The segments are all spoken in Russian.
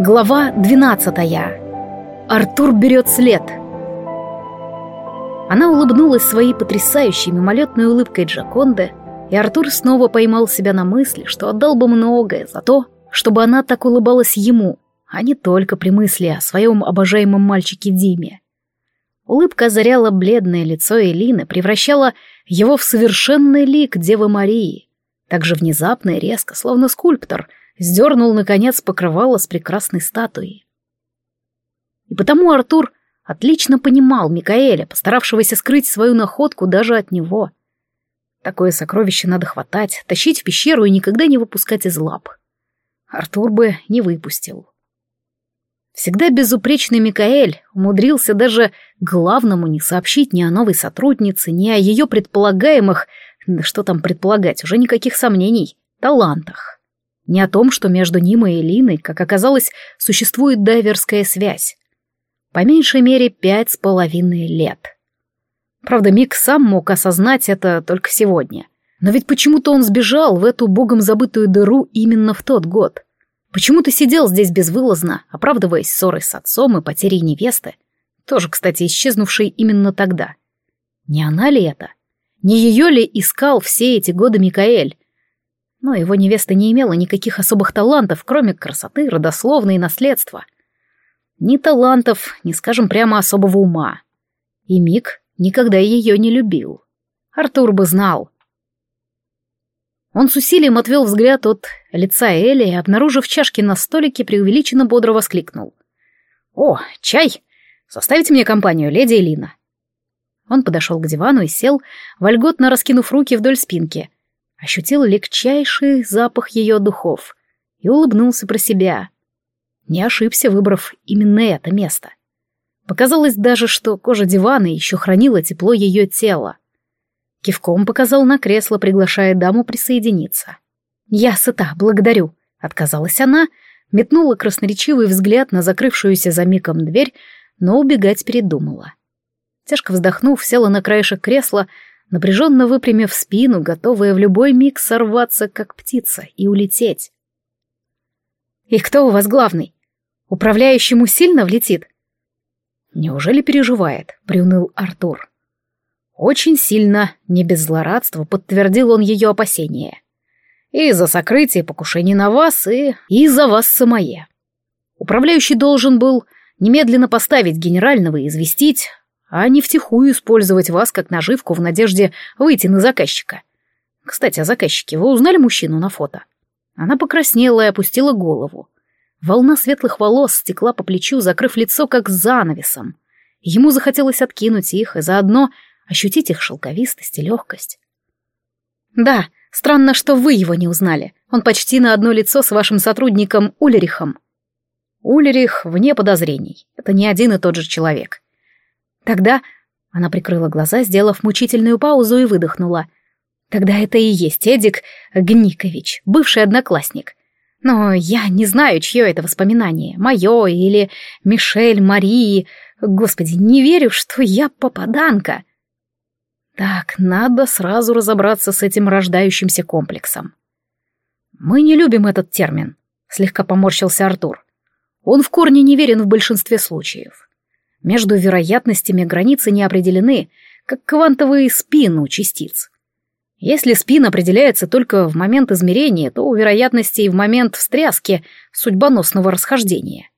Глава 12. Артур берет след. Она улыбнулась своей потрясающей мимолетной улыбкой Джаконды, и Артур снова поймал себя на мысли, что отдал бы многое за то, чтобы она так улыбалась ему, а не только при мысли о своем обожаемом мальчике Диме. Улыбка озаряла бледное лицо Элины, превращала его в совершенный лик Девы Марии. Так же внезапно и резко, словно скульптор — сдернул, наконец, покрывало с прекрасной статуей. И потому Артур отлично понимал Микаэля, постаравшегося скрыть свою находку даже от него. Такое сокровище надо хватать, тащить в пещеру и никогда не выпускать из лап. Артур бы не выпустил. Всегда безупречный Микаэль умудрился даже главному не сообщить ни о новой сотруднице, ни о ее предполагаемых, что там предполагать, уже никаких сомнений, талантах. Не о том, что между ним и Элиной, как оказалось, существует дайверская связь. По меньшей мере пять с половиной лет. Правда, Мик сам мог осознать это только сегодня. Но ведь почему-то он сбежал в эту богом забытую дыру именно в тот год. Почему-то сидел здесь безвылазно, оправдываясь ссорой с отцом и потерей невесты. Тоже, кстати, исчезнувшей именно тогда. Не она ли это? Не ее ли искал все эти годы Микаэль? Но его невеста не имела никаких особых талантов, кроме красоты, родословной и наследства. Ни талантов, ни, скажем прямо, особого ума. И Мик никогда ее не любил. Артур бы знал. Он с усилием отвел взгляд от лица Эли и, обнаружив чашки на столике, преувеличенно бодро воскликнул. «О, чай! Составите мне компанию, леди Элина!» Он подошел к дивану и сел, вольготно раскинув руки вдоль спинки — ощутил легчайший запах ее духов и улыбнулся про себя. Не ошибся, выбрав именно это место. Показалось даже, что кожа дивана еще хранила тепло ее тела. Кивком показал на кресло, приглашая даму присоединиться. «Я сыта, благодарю», — отказалась она, метнула красноречивый взгляд на закрывшуюся за миком дверь, но убегать передумала. Тяжко вздохнув, села на краешек кресла, напряженно выпрямив спину, готовая в любой миг сорваться, как птица, и улететь. «И кто у вас главный? Управляющему сильно влетит?» «Неужели переживает?» — приуныл Артур. «Очень сильно, не без злорадства, подтвердил он ее опасения. И за сокрытие покушений на вас, и... и за вас самое. Управляющий должен был немедленно поставить генерального и известить, а не втихую использовать вас как наживку в надежде выйти на заказчика. Кстати, о заказчике. Вы узнали мужчину на фото? Она покраснела и опустила голову. Волна светлых волос стекла по плечу, закрыв лицо как занавесом. Ему захотелось откинуть их и заодно ощутить их шелковистость и легкость. «Да, странно, что вы его не узнали. Он почти на одно лицо с вашим сотрудником Ульрихом». Ульрих вне подозрений. Это не один и тот же человек. Тогда... Она прикрыла глаза, сделав мучительную паузу и выдохнула. Тогда это и есть Эдик Гникович, бывший одноклассник. Но я не знаю, чье это воспоминание, мое или Мишель, Марии. Господи, не верю, что я попаданка. Так, надо сразу разобраться с этим рождающимся комплексом. Мы не любим этот термин, слегка поморщился Артур. Он в корне неверен в большинстве случаев. Между вероятностями границы не определены, как квантовые спин у частиц. Если спин определяется только в момент измерения, то у вероятностей в момент встряски судьбоносного расхождения.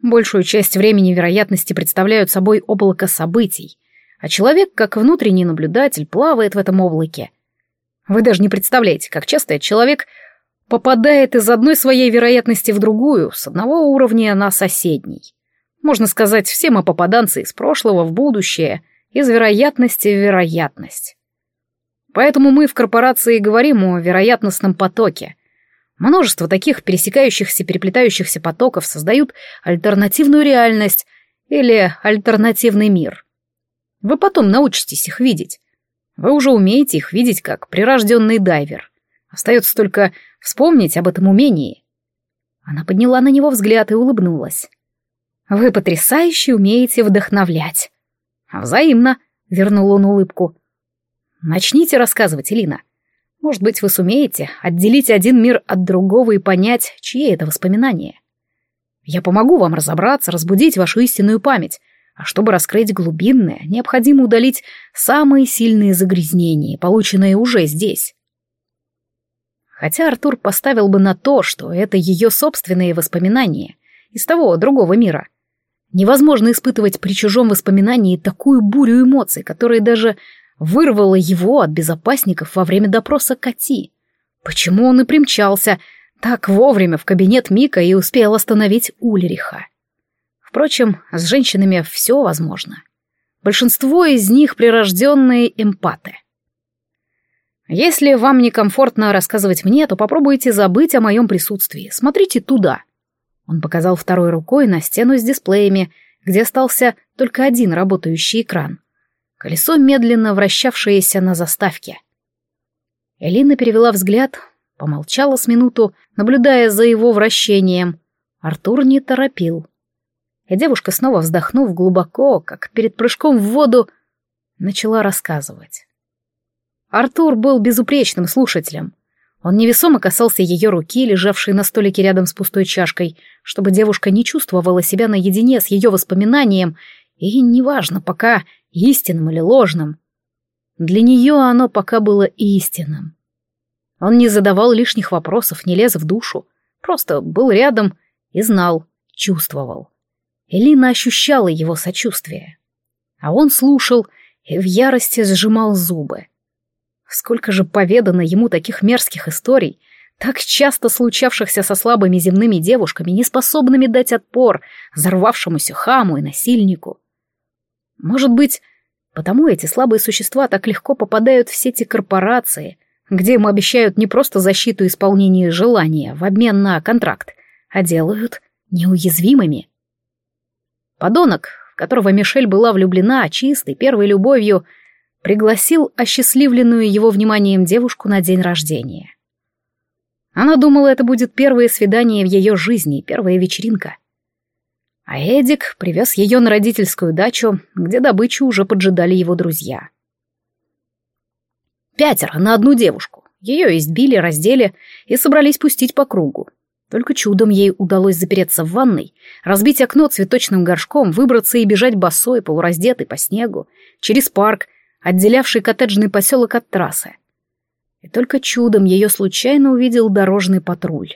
Большую часть времени вероятности представляют собой облако событий, а человек, как внутренний наблюдатель, плавает в этом облаке. Вы даже не представляете, как часто человек попадает из одной своей вероятности в другую, с одного уровня на соседний. Можно сказать, все мы попаданцы из прошлого в будущее, из вероятности в вероятность. Поэтому мы в корпорации говорим о вероятностном потоке. Множество таких пересекающихся, переплетающихся потоков создают альтернативную реальность или альтернативный мир. Вы потом научитесь их видеть. Вы уже умеете их видеть как прирожденный дайвер. Остается только вспомнить об этом умении. Она подняла на него взгляд и улыбнулась. Вы потрясающе умеете вдохновлять. Взаимно, вернул он улыбку. Начните рассказывать, Элина. Может быть, вы сумеете отделить один мир от другого и понять, чьи это воспоминания. Я помогу вам разобраться, разбудить вашу истинную память. А чтобы раскрыть глубинное, необходимо удалить самые сильные загрязнения, полученные уже здесь. Хотя Артур поставил бы на то, что это ее собственные воспоминания из того другого мира. Невозможно испытывать при чужом воспоминании такую бурю эмоций, которая даже вырвала его от безопасников во время допроса Кати. Почему он и примчался так вовремя в кабинет Мика и успел остановить Ульриха? Впрочем, с женщинами все возможно. Большинство из них прирожденные эмпаты. Если вам некомфортно рассказывать мне, то попробуйте забыть о моем присутствии. Смотрите туда. Он показал второй рукой на стену с дисплеями, где остался только один работающий экран. Колесо, медленно вращавшееся на заставке. Элина перевела взгляд, помолчала с минуту, наблюдая за его вращением. Артур не торопил. И девушка, снова вздохнув глубоко, как перед прыжком в воду, начала рассказывать. Артур был безупречным слушателем. Он невесомо касался ее руки, лежавшей на столике рядом с пустой чашкой, чтобы девушка не чувствовала себя наедине с ее воспоминанием, и неважно, пока истинным или ложным. Для нее оно пока было истинным. Он не задавал лишних вопросов, не лез в душу, просто был рядом и знал, чувствовал. Элина ощущала его сочувствие. А он слушал и в ярости сжимал зубы. Сколько же поведано ему таких мерзких историй, так часто случавшихся со слабыми земными девушками, неспособными дать отпор взорвавшемуся хаму и насильнику. Может быть, потому эти слабые существа так легко попадают в сети корпорации, где им обещают не просто защиту и исполнение желания в обмен на контракт, а делают неуязвимыми. Подонок, в которого Мишель была влюблена чистой первой любовью, пригласил осчастливленную его вниманием девушку на день рождения. Она думала, это будет первое свидание в ее жизни, первая вечеринка. А Эдик привез ее на родительскую дачу, где добычу уже поджидали его друзья. Пятеро на одну девушку. Ее избили, раздели и собрались пустить по кругу. Только чудом ей удалось запереться в ванной, разбить окно цветочным горшком, выбраться и бежать босой, полураздетой по снегу, через парк, отделявший коттеджный поселок от трассы. И только чудом ее случайно увидел дорожный патруль.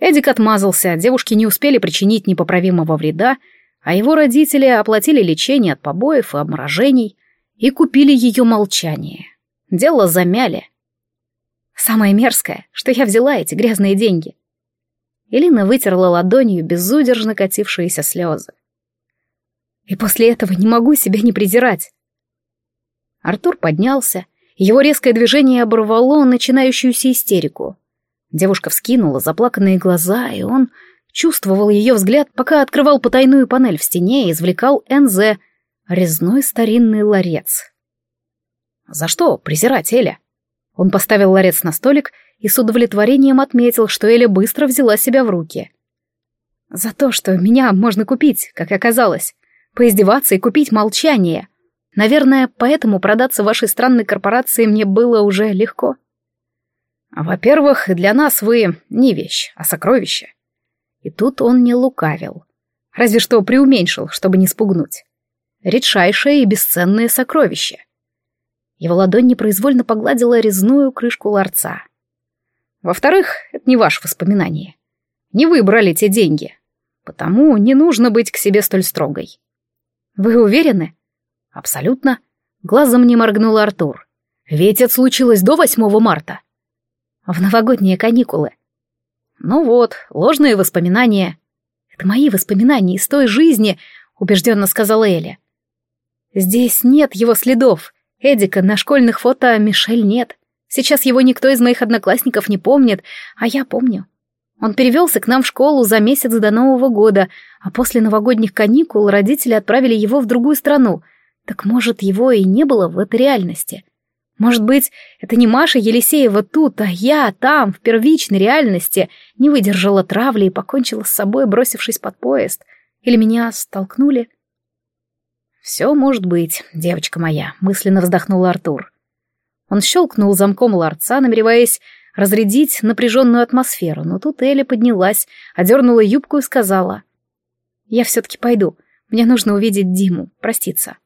Эдик отмазался, девушки не успели причинить непоправимого вреда, а его родители оплатили лечение от побоев и обморожений и купили ее молчание. Дело замяли. Самое мерзкое, что я взяла эти грязные деньги. Элина вытерла ладонью безудержно катившиеся слезы. И после этого не могу себя не презирать. Артур поднялся, его резкое движение оборвало начинающуюся истерику. Девушка вскинула заплаканные глаза, и он чувствовал ее взгляд, пока открывал потайную панель в стене и извлекал НЗ, резной старинный ларец. «За что презирать Эля?» Он поставил ларец на столик и с удовлетворением отметил, что Эля быстро взяла себя в руки. «За то, что меня можно купить, как оказалось. Поиздеваться и купить молчание. Наверное, поэтому продаться вашей странной корпорации мне было уже легко. Во-первых, для нас вы не вещь, а сокровище. И тут он не лукавил. Разве что преуменьшил, чтобы не спугнуть. Редчайшее и бесценное сокровище. Его ладонь непроизвольно погладила резную крышку ларца. Во-вторых, это не ваше воспоминание. Не вы брали те деньги. Потому не нужно быть к себе столь строгой. Вы уверены? Абсолютно. Глазом не моргнул Артур. Ведь это случилось до 8 марта. В новогодние каникулы. Ну вот, ложные воспоминания. Это мои воспоминания из той жизни, убежденно сказала Эля. Здесь нет его следов. Эдика на школьных фото Мишель нет. Сейчас его никто из моих одноклассников не помнит, а я помню. Он перевелся к нам в школу за месяц до Нового года, а после новогодних каникул родители отправили его в другую страну, так может, его и не было в этой реальности? Может быть, это не Маша Елисеева тут, а я там, в первичной реальности, не выдержала травли и покончила с собой, бросившись под поезд? Или меня столкнули? «Все может быть, девочка моя», — мысленно вздохнул Артур. Он щелкнул замком ларца, намереваясь разрядить напряженную атмосферу, но тут Эля поднялась, одернула юбку и сказала. «Я все-таки пойду. Мне нужно увидеть Диму, проститься».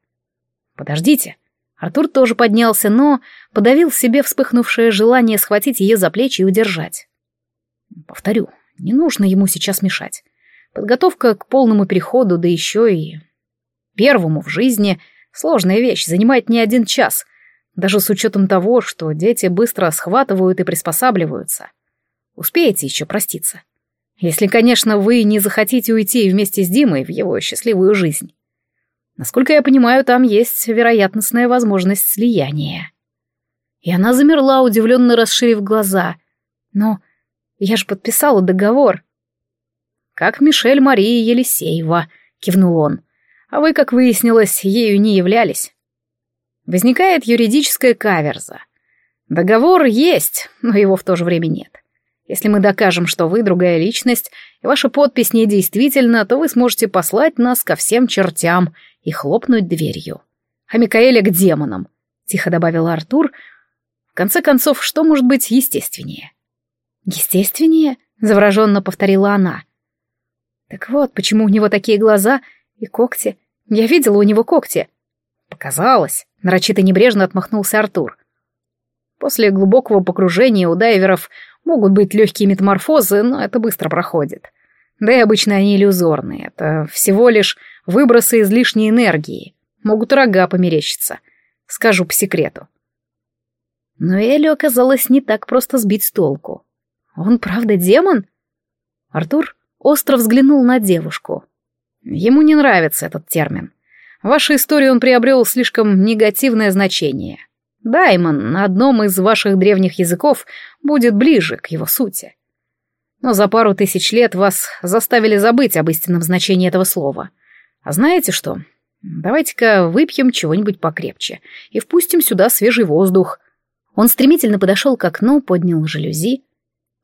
«Подождите». Артур тоже поднялся, но подавил в себе вспыхнувшее желание схватить ее за плечи и удержать. «Повторю, не нужно ему сейчас мешать. Подготовка к полному переходу, да еще и первому в жизни, сложная вещь, занимает не один час, даже с учетом того, что дети быстро схватывают и приспосабливаются. Успеете еще проститься. Если, конечно, вы не захотите уйти вместе с Димой в его счастливую жизнь. Насколько я понимаю, там есть вероятностная возможность слияния. И она замерла, удивленно расширив глаза. Но я же подписала договор. Как Мишель Мария Елисеева, кивнул он. А вы, как выяснилось, ею не являлись. Возникает юридическая каверза. Договор есть, но его в то же время нет. Если мы докажем, что вы другая личность, и ваша подпись недействительна, то вы сможете послать нас ко всем чертям и хлопнуть дверью. А Микаэля к демонам, — тихо добавил Артур. В конце концов, что может быть естественнее? Естественнее? — завороженно повторила она. Так вот, почему у него такие глаза и когти. Я видела у него когти. Показалось. Нарочито небрежно отмахнулся Артур. После глубокого погружения у дайверов могут быть легкие метаморфозы, но это быстро проходит. Да и обычно они иллюзорные. Это всего лишь выбросы излишней энергии. Могут рога померещиться. Скажу по секрету. Но Элю оказалось не так просто сбить с толку. Он правда демон? Артур остро взглянул на девушку. Ему не нравится этот термин. В вашей истории он приобрел слишком негативное значение. Даймон на одном из ваших древних языков будет ближе к его сути. Но за пару тысяч лет вас заставили забыть об истинном значении этого слова. А знаете что? Давайте-ка выпьем чего-нибудь покрепче и впустим сюда свежий воздух. Он стремительно подошел к окну, поднял жалюзи.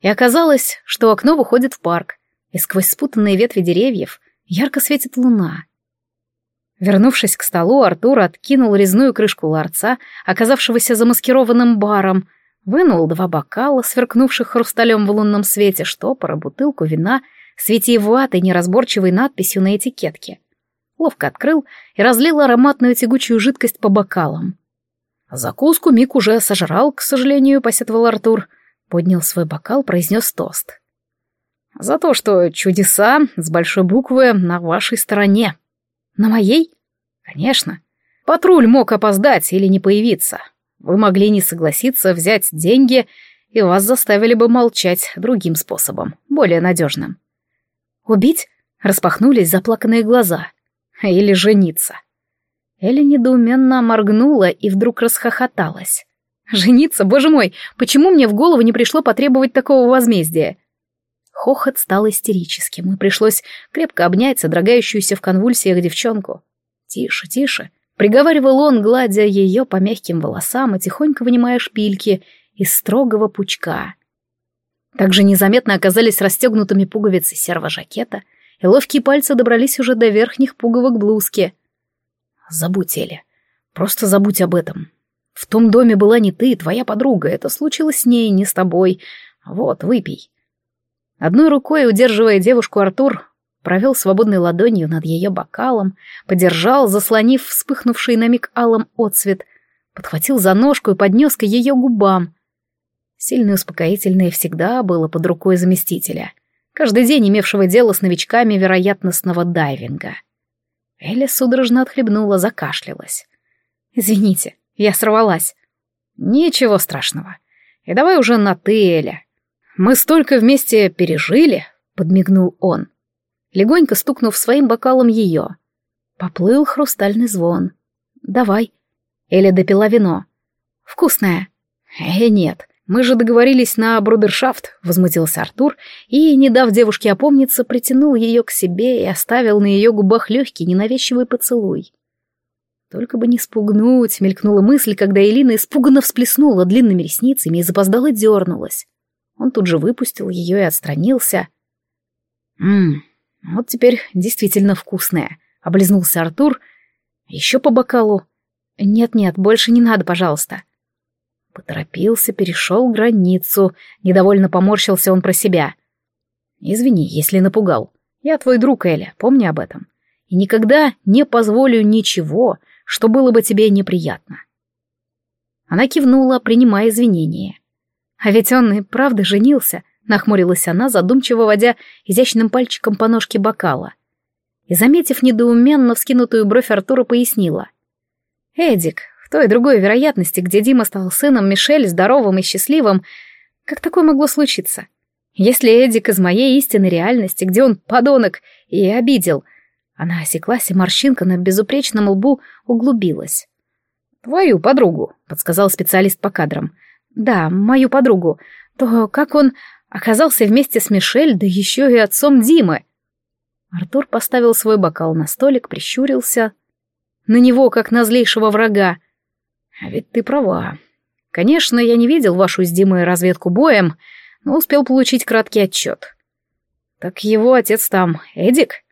И оказалось, что окно выходит в парк, и сквозь спутанные ветви деревьев ярко светит луна. Вернувшись к столу, Артур откинул резную крышку ларца, оказавшегося замаскированным баром, вынул два бокала, сверкнувших хрусталем в лунном свете, штопора, бутылку вина с витиеватой неразборчивой надписью на этикетке. Ловко открыл и разлил ароматную тягучую жидкость по бокалам. Закуску Мик уже сожрал, к сожалению, посетовал Артур. Поднял свой бокал, произнес тост. «За то, что чудеса с большой буквы на вашей стороне», на моей? Конечно. Патруль мог опоздать или не появиться. Вы могли не согласиться взять деньги, и вас заставили бы молчать другим способом, более надежным. Убить? Распахнулись заплаканные глаза. Или жениться. Элли недоуменно моргнула и вдруг расхохоталась. «Жениться? Боже мой! Почему мне в голову не пришло потребовать такого возмездия? Хохот стал истерическим, и пришлось крепко обнять содрогающуюся в конвульсиях девчонку. «Тише, тише», — приговаривал он, гладя ее по мягким волосам и тихонько вынимая шпильки из строгого пучка. Также незаметно оказались расстегнутыми пуговицы серого жакета, и ловкие пальцы добрались уже до верхних пуговок блузки. «Забудь, Эля. Просто забудь об этом. В том доме была не ты, твоя подруга. Это случилось с ней, не с тобой. Вот, выпей». Одной рукой, удерживая девушку, Артур провел свободной ладонью над ее бокалом, подержал, заслонив вспыхнувший на миг алым отцвет, подхватил за ножку и поднес к ее губам. Сильное успокоительное всегда было под рукой заместителя, каждый день имевшего дело с новичками вероятностного дайвинга. Эля судорожно отхлебнула, закашлялась. «Извините, я сорвалась». «Ничего страшного. И давай уже на «ты», Эля. «Мы столько вместе пережили», — подмигнул он, легонько стукнув своим бокалом ее. Поплыл хрустальный звон. «Давай». Эля допила вино. «Вкусное». «Э, нет, мы же договорились на брудершафт», — возмутился Артур и, не дав девушке опомниться, притянул ее к себе и оставил на ее губах легкий, ненавязчивый поцелуй. Только бы не спугнуть, мелькнула мысль, когда Элина испуганно всплеснула длинными ресницами и запоздала дернулась. Он тут же выпустил ее и отстранился. «Ммм, вот теперь действительно вкусная», — облизнулся Артур. «Еще по бокалу». «Нет-нет, больше не надо, пожалуйста». Поторопился, перешел границу. Недовольно поморщился он про себя. Извини, если напугал. Я твой друг, Эля, помни об этом. И никогда не позволю ничего, что было бы тебе неприятно. Она кивнула, принимая извинения. А ведь он и правда женился, нахмурилась она, задумчиво водя изящным пальчиком по ножке бокала. И, заметив недоуменно вскинутую бровь Артура, пояснила. «Эдик, той другой вероятности, где Дима стал сыном Мишель, здоровым и счастливым, как такое могло случиться? Если Эдик из моей истинной реальности, где он подонок и обидел...» Она осеклась, и морщинка на безупречном лбу углубилась. «Твою подругу», — подсказал специалист по кадрам. «Да, мою подругу. То как он оказался вместе с Мишель, да еще и отцом Димы?» Артур поставил свой бокал на столик, прищурился. На него, как на злейшего врага. «А ведь ты права. Конечно, я не видел вашу с Димой разведку боем, но успел получить краткий отчет. Так его отец там, Эдик?»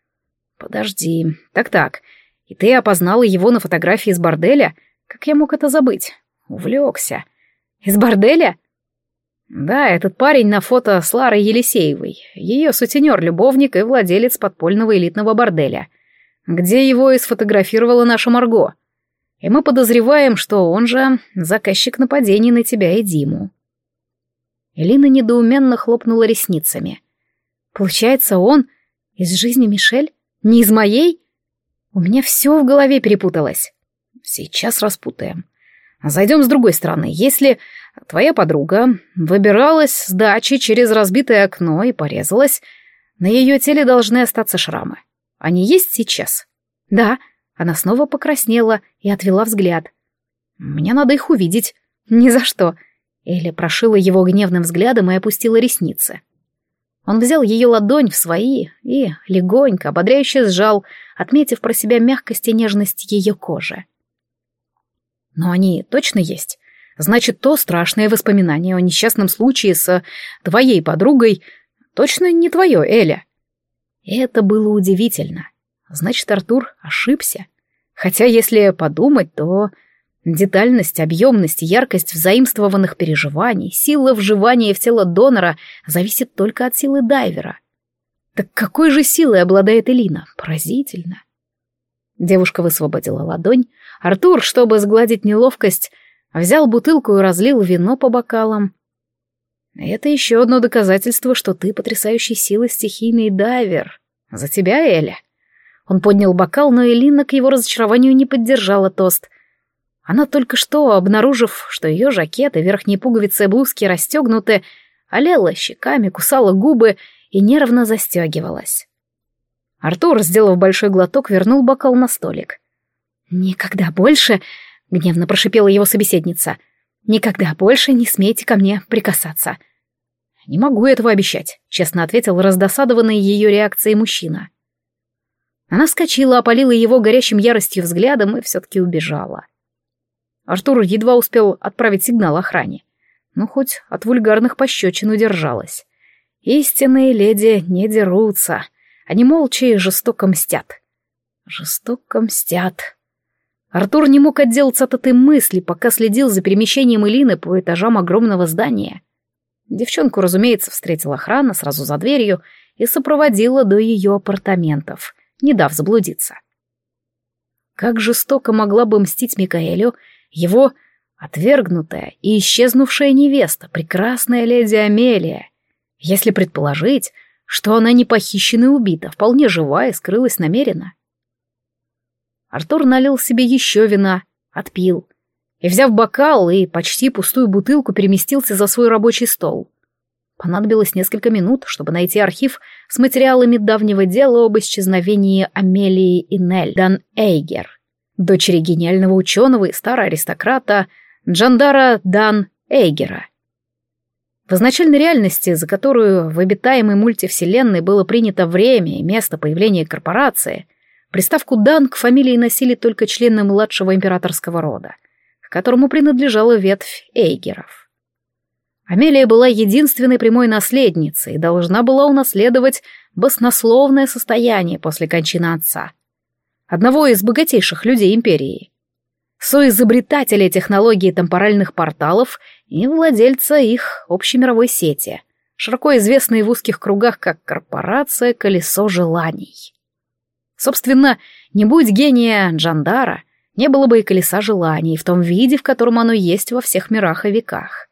«Подожди. Так-так. И ты опознала его на фотографии из борделя?» Как я мог это забыть? Увлекся. Из борделя? Да, этот парень на фото с Ларой Елисеевой, ее сутенер-любовник и владелец подпольного элитного борделя, где его и сфотографировала наша Марго. И мы подозреваем, что он же заказчик нападений на тебя и Диму. Элина недоуменно хлопнула ресницами. Получается, он из жизни Мишель? Не из моей? У меня все в голове перепуталось. Сейчас распутаем. Зайдем с другой стороны. Если твоя подруга выбиралась с дачи через разбитое окно и порезалась, на ее теле должны остаться шрамы. Они есть сейчас? Да. Она снова покраснела и отвела взгляд. Мне надо их увидеть. Ни за что. Эля прошила его гневным взглядом и опустила ресницы. Он взял ее ладонь в свои и легонько, ободряюще сжал, отметив про себя мягкость и нежность ее кожи. Но они точно есть. Значит, то страшное воспоминание о несчастном случае с твоей подругой точно не твое, Эля. это было удивительно. Значит, Артур ошибся. Хотя, если подумать, то детальность, объемность, яркость взаимствованных переживаний, сила вживания в тело донора зависит только от силы дайвера. Так какой же силой обладает Элина? Поразительно. Девушка высвободила ладонь. Артур, чтобы сгладить неловкость, взял бутылку и разлил вино по бокалам. Это еще одно доказательство, что ты потрясающей силы стихийный дайвер. За тебя, Эля. Он поднял бокал, но Элина к его разочарованию не поддержала тост. Она только что, обнаружив, что ее жакет и верхние пуговицы блузки расстегнуты, олела щеками, кусала губы и нервно застегивалась. Артур, сделав большой глоток, вернул бокал на столик. «Никогда больше...» — гневно прошипела его собеседница. «Никогда больше не смейте ко мне прикасаться». «Не могу этого обещать», — честно ответил раздосадованный ее реакцией мужчина. Она вскочила, опалила его горящим яростью взглядом и все-таки убежала. Артур едва успел отправить сигнал охране, но хоть от вульгарных пощечин удержалась. Истинные леди не дерутся — они молча и жестоко мстят. Жестоко мстят. Артур не мог отделаться от этой мысли, пока следил за перемещением Илины по этажам огромного здания. Девчонку, разумеется, встретила охрана сразу за дверью и сопроводила до ее апартаментов, не дав заблудиться. Как жестоко могла бы мстить Микаэлю его отвергнутая и исчезнувшая невеста, прекрасная леди Амелия, если предположить, что она не похищена и убита, вполне живая, скрылась намеренно. Артур налил себе еще вина, отпил, и, взяв бокал и почти пустую бутылку, переместился за свой рабочий стол. Понадобилось несколько минут, чтобы найти архив с материалами давнего дела об исчезновении Амелии Инель Дан Эйгер, дочери гениального ученого и старого аристократа Джандара Дан Эйгера. В изначальной реальности, за которую в обитаемой мультивселенной было принято время и место появления корпорации, приставку «дан» к фамилии носили только члены младшего императорского рода, к которому принадлежала ветвь Эйгеров. Амелия была единственной прямой наследницей и должна была унаследовать баснословное состояние после кончины отца, одного из богатейших людей империи. соизобретателя технологии темпоральных порталов и владельца их общемировой сети, широко известной в узких кругах как корпорация «Колесо желаний». Собственно, не будь гения Джандара, не было бы и колеса желаний в том виде, в котором оно есть во всех мирах и веках.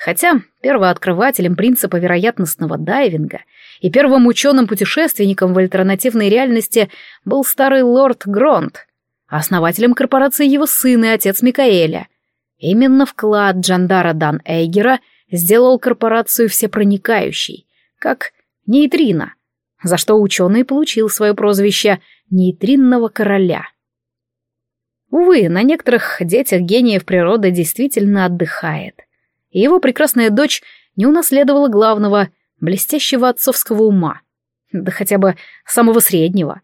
Хотя первооткрывателем принципа вероятностного дайвинга и первым ученым-путешественником в альтернативной реальности был старый лорд Гронт, основателем корпорации его сын и отец Микаэля. Именно вклад Джандара Дан Эйгера сделал корпорацию всепроникающей, как нейтрино, за что ученый получил свое прозвище «нейтринного короля». Увы, на некоторых детях гениев природа действительно отдыхает — и его прекрасная дочь не унаследовала главного, блестящего отцовского ума, да хотя бы самого среднего.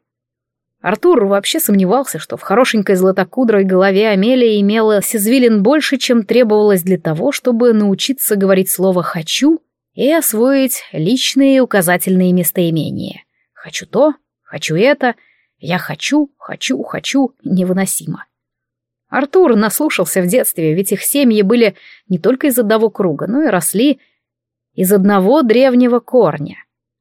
Артур вообще сомневался, что в хорошенькой златокудрой голове Амелия имела извилин больше, чем требовалось для того, чтобы научиться говорить слово «хочу» и освоить личные указательные местоимения. «Хочу то», «хочу это», «я хочу», «хочу», «хочу» невыносимо. Артур наслушался в детстве, ведь их семьи были не только из одного круга, но и росли из одного древнего корня.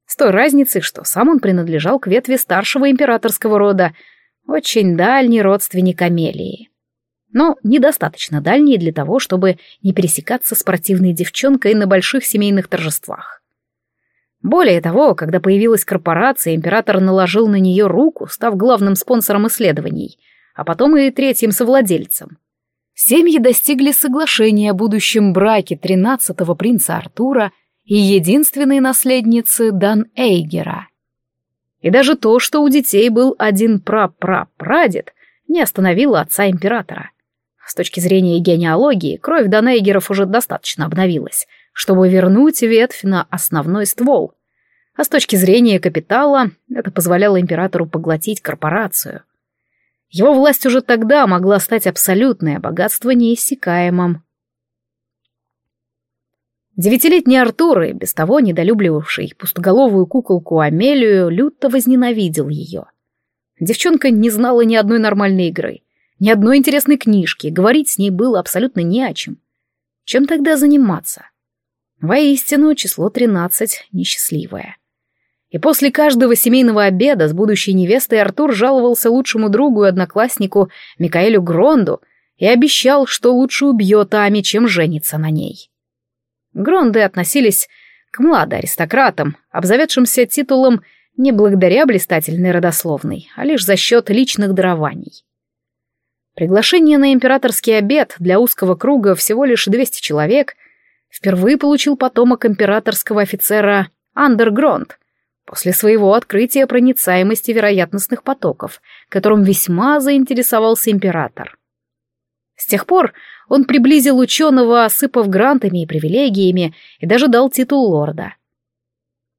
С той разницей, что сам он принадлежал к ветви старшего императорского рода, очень дальний родственник Амелии. Но недостаточно дальний для того, чтобы не пересекаться с противной девчонкой на больших семейных торжествах. Более того, когда появилась корпорация, император наложил на нее руку, став главным спонсором исследований — а потом и третьим совладельцем. Семьи достигли соглашения о будущем браке тринадцатого принца Артура и единственной наследницы Дан Эйгера. И даже то, что у детей был один прапрапрадед, не остановило отца императора. С точки зрения генеалогии, кровь Данейгеров уже достаточно обновилась, чтобы вернуть ветвь на основной ствол. А с точки зрения капитала, это позволяло императору поглотить корпорацию — его власть уже тогда могла стать абсолютной, а богатство неиссякаемым. Девятилетний Артур, и без того недолюбливавший пустоголовую куколку Амелию, люто возненавидел ее. Девчонка не знала ни одной нормальной игры, ни одной интересной книжки, говорить с ней было абсолютно не о чем. Чем тогда заниматься? Воистину, число тринадцать несчастливое. И после каждого семейного обеда с будущей невестой Артур жаловался лучшему другу и однокласснику Микаэлю Гронду и обещал, что лучше убьет Ами, чем женится на ней. Гронды относились к младоаристократам, обзаведшимся титулом не благодаря блистательной родословной, а лишь за счет личных дарований. Приглашение на императорский обед для узкого круга всего лишь 200 человек впервые получил потомок императорского офицера Андергронд — после своего открытия проницаемости вероятностных потоков, которым весьма заинтересовался император. С тех пор он приблизил ученого, осыпав грантами и привилегиями, и даже дал титул лорда.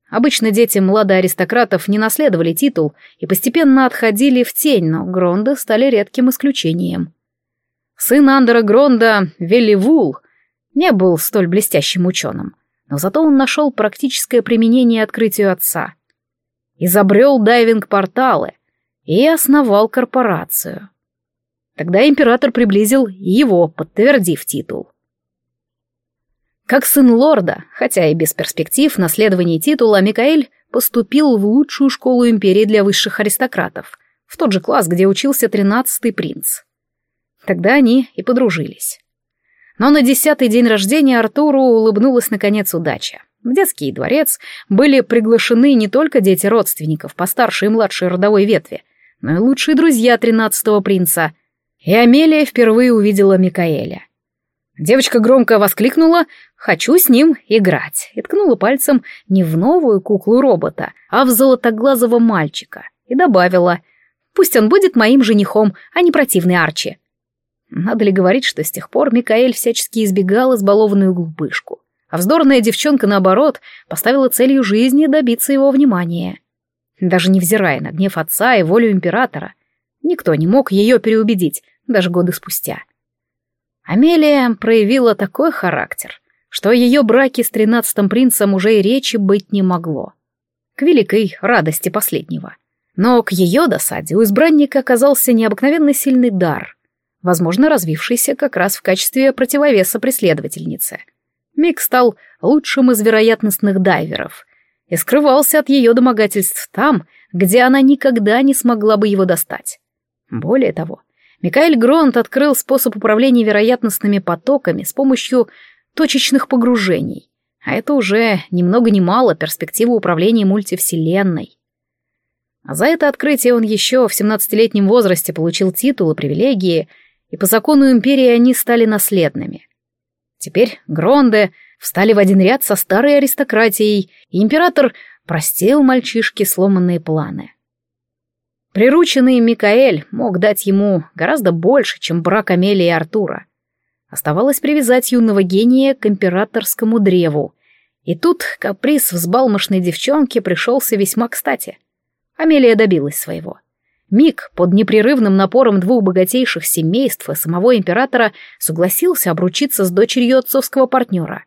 Обычно дети младоаристократов не наследовали титул и постепенно отходили в тень, но Гронда стали редким исключением. Сын Андера Гронда, Велливул, не был столь блестящим ученым, но зато он нашел практическое применение открытию отца. Изобрел дайвинг-порталы и основал корпорацию. Тогда император приблизил его, подтвердив титул. Как сын лорда, хотя и без перспектив наследования титула, Микаэль поступил в лучшую школу империи для высших аристократов, в тот же класс, где учился тринадцатый принц. Тогда они и подружились. Но на десятый день рождения Артуру улыбнулась наконец удача. В детский дворец были приглашены не только дети родственников по старшей и младшей родовой ветви, но и лучшие друзья тринадцатого принца. И Амелия впервые увидела Микаэля. Девочка громко воскликнула «Хочу с ним играть» и ткнула пальцем не в новую куклу-робота, а в золотоглазого мальчика и добавила «Пусть он будет моим женихом, а не противный Арчи». Надо ли говорить, что с тех пор Микаэль всячески избегал избалованную глупышку, а вздорная девчонка, наоборот, поставила целью жизни добиться его внимания. Даже невзирая на гнев отца и волю императора, никто не мог ее переубедить, даже годы спустя. Амелия проявила такой характер, что о ее браке с тринадцатым принцем уже и речи быть не могло. К великой радости последнего. Но к ее досаде у избранника оказался необыкновенно сильный дар — возможно, развившейся как раз в качестве противовеса преследовательнице. Мик стал лучшим из вероятностных дайверов и скрывался от ее домогательств там, где она никогда не смогла бы его достать. Более того, Микаэль Гронт открыл способ управления вероятностными потоками с помощью точечных погружений, а это уже ни много ни мало перспектива управления мультивселенной. А за это открытие он еще в 17-летнем возрасте получил титул и привилегии, и по закону империи они стали наследными. Теперь Гронде встали в один ряд со старой аристократией, и император простил мальчишке сломанные планы. Прирученный Микаэль мог дать ему гораздо больше, чем брак Амелии и Артура. Оставалось привязать юного гения к императорскому древу. И тут каприз взбалмошной девчонки пришелся весьма кстати. Амелия добилась своего. Мик под непрерывным напором двух богатейших семейств и самого императора согласился обручиться с дочерью отцовского партнера.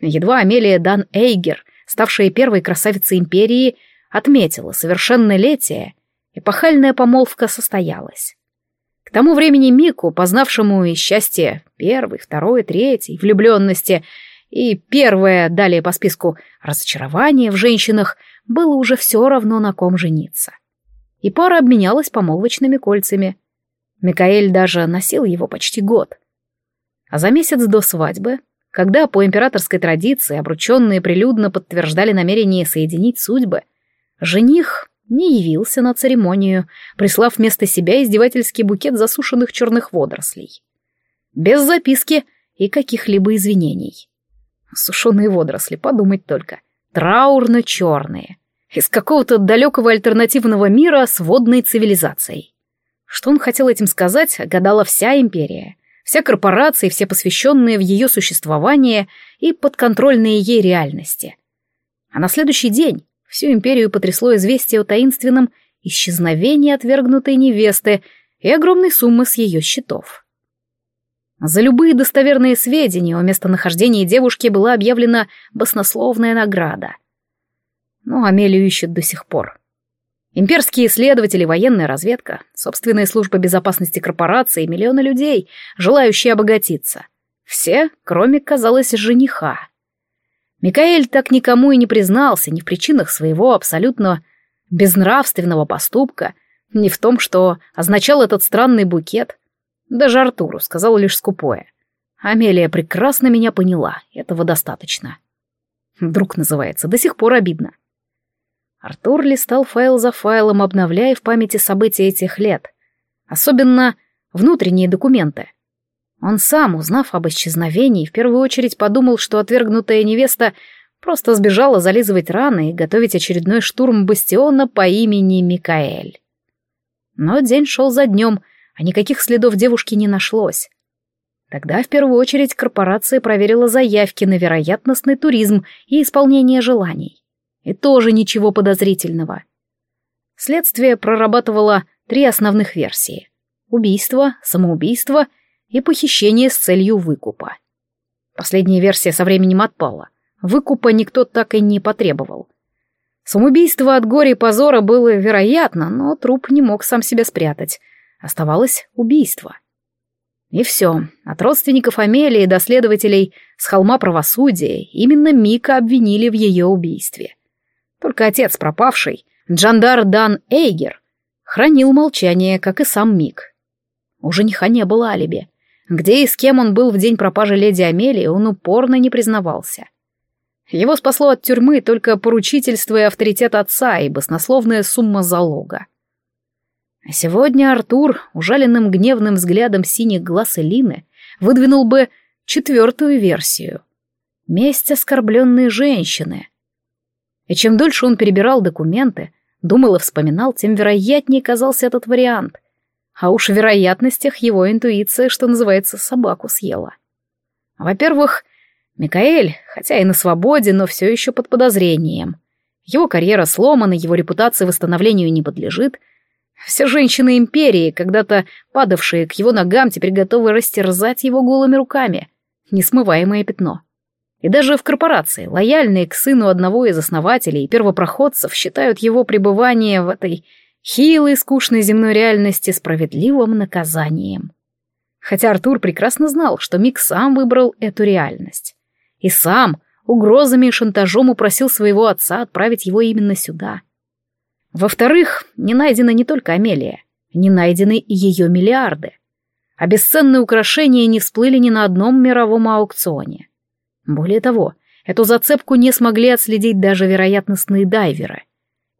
Едва Амелия Дан Эйгер, ставшая первой красавицей империи, отметила совершеннолетие, эпохальная помолвка состоялась. К тому времени Мику, познавшему и счастье первой, второй, третьей, влюбленности, и первое, далее по списку, разочарование в женщинах, было уже все равно на ком жениться. И пара обменялась помолвочными кольцами. Микаэль даже носил его почти год. А за месяц до свадьбы, когда по императорской традиции обрученные прилюдно подтверждали намерение соединить судьбы, жених не явился на церемонию, прислав вместо себя издевательский букет засушенных черных водорослей. Без записки и каких-либо извинений. Сушеные водоросли, подумать только. Траурно-черные. Из какого-то далекого альтернативного мира с водной цивилизацией. Что он хотел этим сказать, гадала вся империя. Вся корпорация и все посвященные в ее существование и подконтрольные ей реальности. А на следующий день Всю империю потрясло известие о таинственном исчезновении отвергнутой невесты и огромной суммы с ее счетов. За любые достоверные сведения о местонахождении девушки была объявлена баснословная награда. Но Амелию ищут до сих пор. Имперские исследователи, военная разведка, собственная служба безопасности корпорации, миллионы людей, желающие обогатиться. Все, кроме, казалось, жениха. Микаэль так никому и не признался ни в причинах своего абсолютно безнравственного поступка, ни в том, что означал этот странный букет. Даже Артуру сказал лишь скупое. Амелия прекрасно меня поняла, этого достаточно. Друг называется, до сих пор обидно. Артур листал файл за файлом, обновляя в памяти события этих лет. Особенно внутренние документы — он сам, узнав об исчезновении, в первую очередь подумал, что отвергнутая невеста просто сбежала зализывать раны и готовить очередной штурм бастиона по имени Микаэль. Но день шел за днем, а никаких следов девушки не нашлось. Тогда в первую очередь корпорация проверила заявки на вероятностный туризм и исполнение желаний. И тоже ничего подозрительного. Следствие прорабатывало три основных версии. Убийство, самоубийство — и похищение с целью выкупа. Последняя версия со временем отпала. Выкупа никто так и не потребовал. Самоубийство от горя и позора было вероятно, но труп не мог сам себя спрятать. Оставалось убийство. И все. От родственников Амелии до следователей с холма правосудия именно Мика обвинили в ее убийстве. Только отец пропавший, Джандар Дан Эйгер, хранил молчание, как и сам Мик. У жениха не было алиби. Где и с кем он был в день пропажи леди Амелии, он упорно не признавался. Его спасло от тюрьмы только поручительство и авторитет отца и баснословная сумма залога. А сегодня Артур, ужаленным гневным взглядом синих глаз Элины, выдвинул бы четвертую версию. Месть оскорбленной женщины. И чем дольше он перебирал документы, думал и вспоминал, тем вероятнее казался этот вариант — а уж в вероятностях его интуиция, что называется, собаку съела. Во-первых, Микаэль, хотя и на свободе, но все еще под подозрением. Его карьера сломана, его репутация восстановлению не подлежит. Все женщины империи, когда-то падавшие к его ногам, теперь готовы растерзать его голыми руками. Несмываемое пятно. И даже в корпорации, лояльные к сыну одного из основателей и первопроходцев, считают его пребывание в этой хилой, скучной земной реальности справедливым наказанием. Хотя Артур прекрасно знал, что Мик сам выбрал эту реальность. И сам угрозами и шантажом упросил своего отца отправить его именно сюда. Во-вторых, не найдена не только Амелия, не найдены и ее миллиарды. А бесценные украшения не всплыли ни на одном мировом аукционе. Более того, эту зацепку не смогли отследить даже вероятностные дайверы.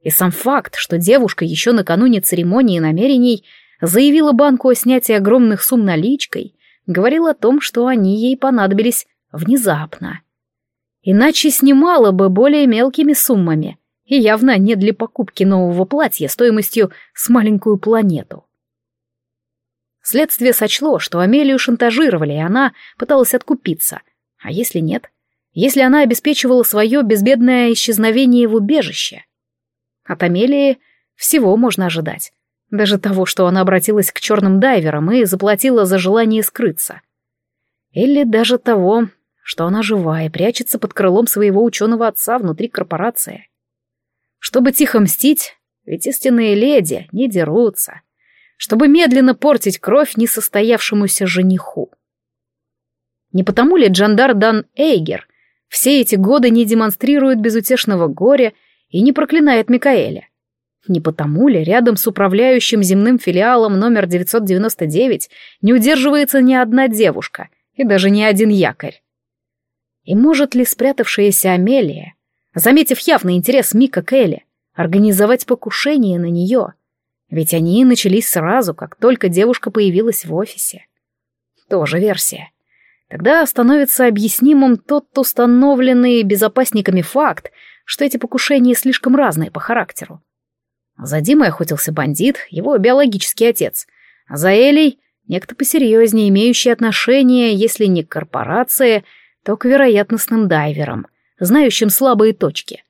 И сам факт, что девушка еще накануне церемонии намерений заявила банку о снятии огромных сумм наличкой, говорил о том, что они ей понадобились внезапно. Иначе снимала бы более мелкими суммами, и явно не для покупки нового платья стоимостью с маленькую планету. Следствие сочло, что Амелию шантажировали, и она пыталась откупиться. А если нет? Если она обеспечивала свое безбедное исчезновение в убежище? От Амелии всего можно ожидать. Даже того, что она обратилась к черным дайверам и заплатила за желание скрыться. Или даже того, что она жива и прячется под крылом своего ученого отца внутри корпорации. Чтобы тихо мстить, ведь истинные леди не дерутся. Чтобы медленно портить кровь несостоявшемуся жениху. Не потому ли Джандар Дан Эйгер все эти годы не демонстрирует безутешного горя и не проклинает Микаэля? Не потому ли рядом с управляющим земным филиалом номер 999 не удерживается ни одна девушка и даже ни один якорь? И может ли спрятавшаяся Амелия, заметив явный интерес Мика Келли, организовать покушение на нее? Ведь они начались сразу, как только девушка появилась в офисе. Тоже версия. Тогда становится объяснимым тот установленный безопасниками факт, что эти покушения слишком разные по характеру. За Димой охотился бандит, его биологический отец, а за Элей — некто посерьезнее, имеющий отношение, если не к корпорации, то к вероятностным дайверам, знающим слабые точки.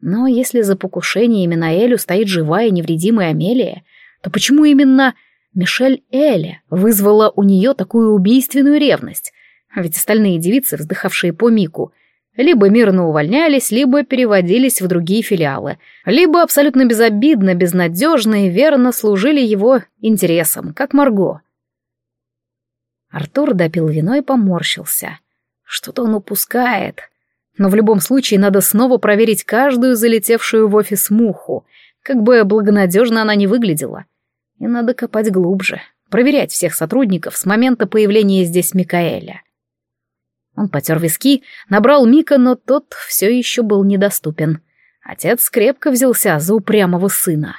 Но если за покушениями на Элю стоит живая невредимая Амелия, то почему именно Мишель Эля вызвала у нее такую убийственную ревность? Ведь остальные девицы, вздыхавшие по Мику, либо мирно увольнялись, либо переводились в другие филиалы, либо абсолютно безобидно, безнадежно и верно служили его интересам, как Марго. Артур допил вино и поморщился. Что-то он упускает. Но в любом случае надо снова проверить каждую залетевшую в офис муху, как бы благонадежно она ни выглядела. И надо копать глубже, проверять всех сотрудников с момента появления здесь Микаэля. Он потер виски, набрал Мика, но тот все еще был недоступен. Отец крепко взялся за упрямого сына.